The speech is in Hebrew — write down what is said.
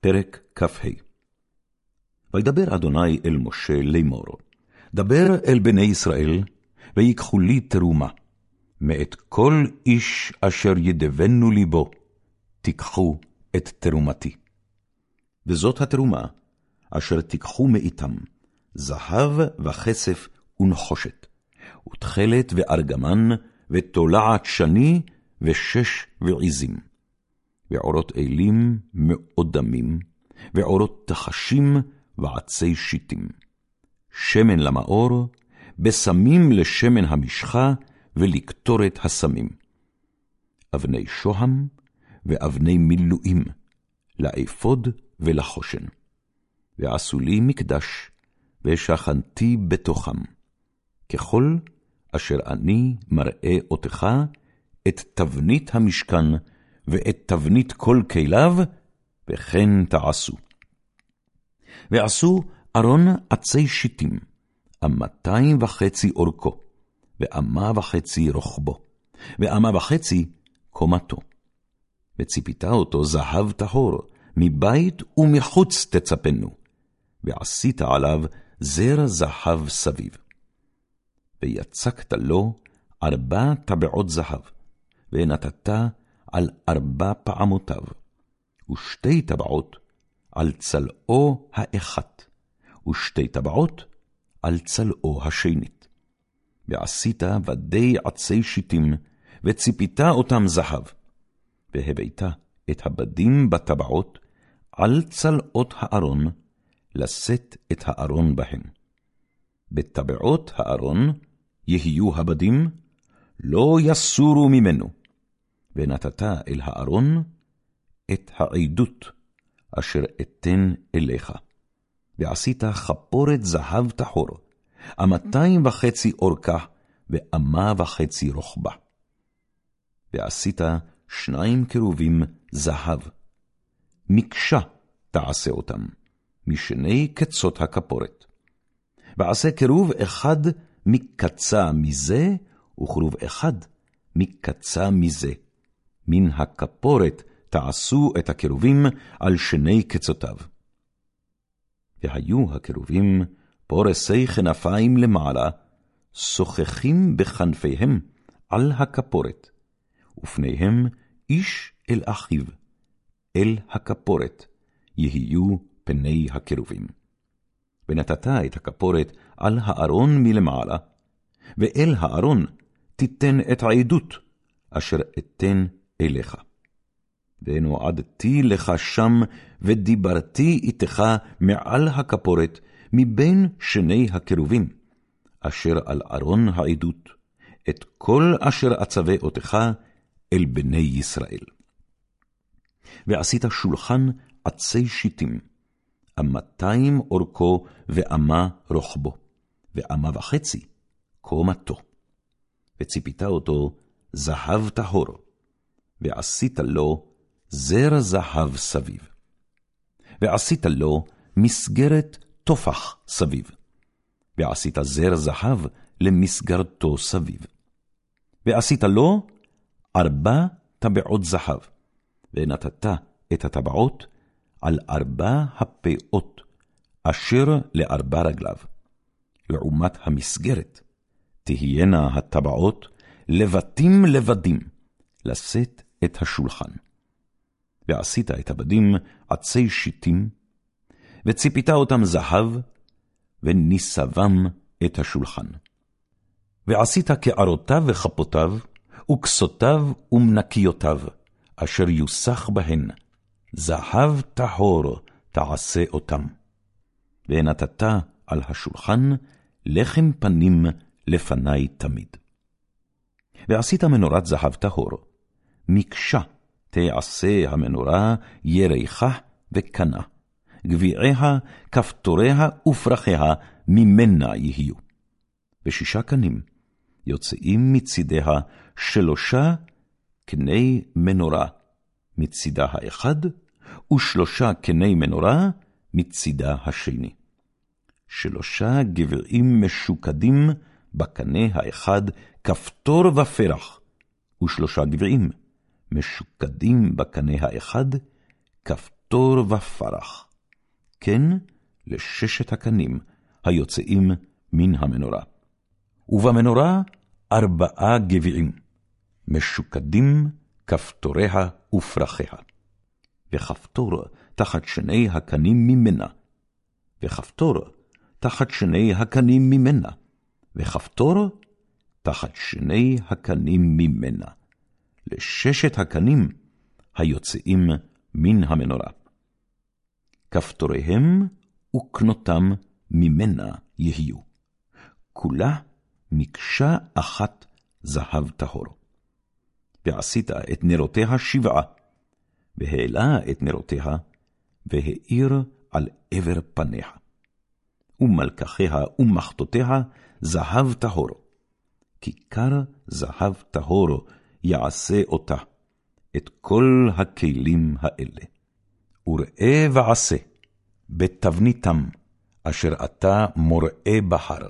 פרק כ"ה וידבר אדוני אל משה לאמור, דבר אל בני ישראל, ויקחו לי תרומה, מאת כל איש אשר ידבנו ליבו, תיקחו את תרומתי. וזאת התרומה, אשר תיקחו מאיתם, זהב וכסף ונחושת, ותכלת וארגמן, ותולעת שני, ושש ועזים. ועורות אלים מאודמים, ועורות תחשים ועצי שיטים. שמן למאור, בשמים לשמן המשחה, ולקטורת הסמים. אבני שוהם, ואבני מילואים, לאפוד ולחושן. ועשו לי מקדש, ושכנתי בתוכם. ככל אשר אני מראה אותך, את תבנית המשכן, ואת תבנית כל כליו, וכן תעשו. ועשו ארון עצי שיטים, אמתיים וחצי אורכו, ואמה וחצי רוחבו, ואמה וחצי קומתו. וציפית אותו זהב טהור, מבית ומחוץ תצפנו, ועשית עליו זר זהב סביב. ויצקת לו ארבע טבעות זהב, ונתת על ארבע פעמותיו, ושתי טבעות על צלעו האחת, ושתי טבעות על צלעו השנית. ועשית ודי עצי שיטים, וציפית אותם זהב, והבאת את הבדים בטבעות על צלעות הארון, לשאת את הארון בהן. בטבעות הארון יהיו הבדים, לא יסורו ממנו, ונתת אל הארון את העדות אשר אתן אליך. ועשית חפורת זהב טחור, אמתיים וחצי אורכה, ואמה וחצי רוחבה. ועשית שניים קרובים זהב. מקשה תעשה אותם, משני קצות הכפורת. ועשה קירוב אחד מקצה מזה, וכרוב אחד מקצה מזה. מן הכפורת תעשו את הקירובים על שני קצותיו. והיו הקירובים פורסי כנפיים למעלה, שוחחים בכנפיהם על הכפורת, ופניהם איש אל אחיו, אל הכפורת, יהיו פני הקירובים. ונתת את הכפורת על הארון מלמעלה, ואל הארון תיתן את העדות, אשר אתן אליך. ונועדתי לך שם, ודיברתי איתך מעל הכפורת, מבין שני הקירובים, אשר על ארון העדות, את כל אשר אצווה אותך אל בני ישראל. ועשית שולחן עצי שיטים, אמתיים אורכו ואמה רוחבו, ואמה וחצי קומתו. וציפית אותו זהב טהור, ועשית לו זר זהב סביב. ועשית לו מסגרת טופח סביב. ועשית זר זהב למסגרתו סביב. ועשית לו ארבע טבעות זהב, ונתת את הטבעות על ארבע הפאות, אשר לארבע רגליו. לעומת המסגרת, תהיינה הטבעות לבתים לבדים, לשאת את השולחן. ועשית את הבדים עצי שיטים, וציפית אותם זהב, וניסבם את השולחן. ועשית קערותיו וכפותיו, וכסותיו ומנקיותיו, אשר יוסח בהן, זהב טהור תעשה אותם. ונתת על השולחן לחם פנים לפני תמיד. ועשית מנורת זהב טהור, מקשה תעשה המנורה ירחה וקנה, גביעיה, כפתוריה ופרחיה ממנה יהיו. ושישה קנים, יוצאים מצידיה שלושה קני מנורה מצידה האחד, ושלושה קני מנורה מצידה השני. שלושה גבעים משוקדים בקנה האחד, כפתור ופרח, ושלושה גבעים משוקדים בקנה האחד, כפתור ופרח. כן, לששת הקנים היוצאים מן המנורה. ובמנורה ארבעה גביעים, משוקדים כפתוריה ופרחיה. וכפתור תחת שני הקנים ממנה, וכפתור תחת שני הקנים ממנה, וכפתור תחת שני הקנים ממנה, לששת הקנים היוצאים מן המנורה. כפתוריהם וקנותם ממנה יהיו. כולה מקשה אחת זהב טהור. ועשית את נרותיה שבעה, והעלה את נרותיה, והאיר על עבר פניה. ומלקחיה ומחתותיה זהב טהור. כיכר זהב טהור יעשה אותה, את כל הכלים האלה. וראה ועשה בתבניתם, אשר אתה מוראה בהר.